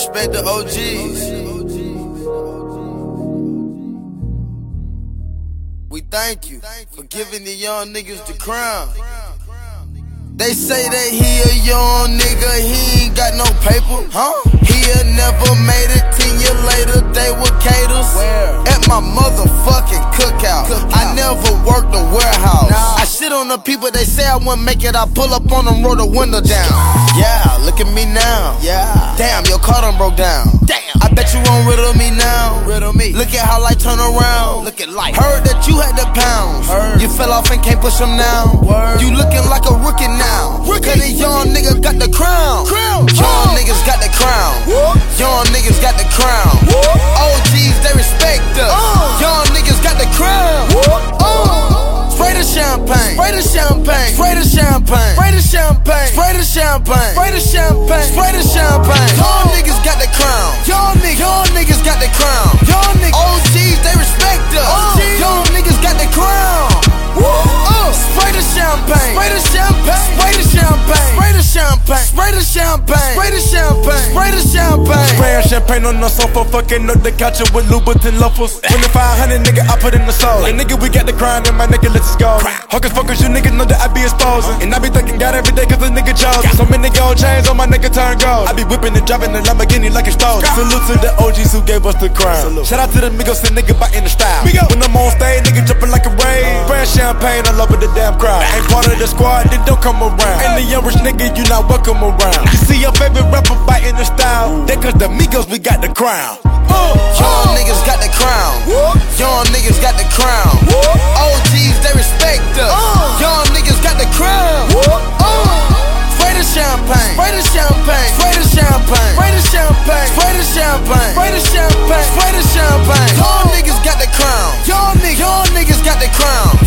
Respect the OGs. We thank you for giving the young niggas the crown. They say that he a young nigga, he ain't got no paper. Huh? He'll never made it ten years later, they were caters. At my motherfucking cookout. Cookout. I never worked a warehouse. On the people, they say I wouldn't make it. I pull up on them, roll the window down. Yeah, look at me now. Yeah. Damn, your car done broke down. Damn. I bet you won't rid of me now. Riddle me. Look at how life turn around. Look at life. Heard that you had the pounds. Heard. You fell off and can't push them now. Word. You looking like a rookie now. Rookie. Cause the young nigga got the crown. Crown. Young Oh. niggas got the crown. Whoop. Young niggas got the crown. Whoop. Champagne. Spray the champagne. Spray the champagne. Spray the champagne. Spray the champagne. Young niggas got the crown. Young niggas. Got the crown. Young champagne. Spray the champagne. Spray the champagne. Spraying champagne on the sofa, fucking up the couch with Louboutin loafers. When the 500 nigga, I put in the soul. And nigga, we got the crown and my nigga, let's go. Hawkers, fuckers, you niggas know that I be exposing. And I be thanking God every day cause the nigga chose. So many gold chains on my nigga turn gold. I be whipping and driving the Lamborghini like it's stolen. Salute to the OGs who gave us the crown. Shout out to the Migos and nigga biting the style. When I'm on stage, nigga jumping like a champagne all over the damn crowd. Ain't part of the squad, then don't come around. And the young rich nigga, you not welcome around. You see your favorite rapper fighting the style. That cause the Migos, we got the crown. Young niggas got the crown. Young niggas got the crown. OGs, they respect us. Uh. Young niggas got the crown. Uh. Spray the champagne. Spray the champagne. Spray the champagne. Spray the champagne. Spray the champagne. Spray the champagne. Spray the champagne. Young niggas got the crown. Young niggas got the crown.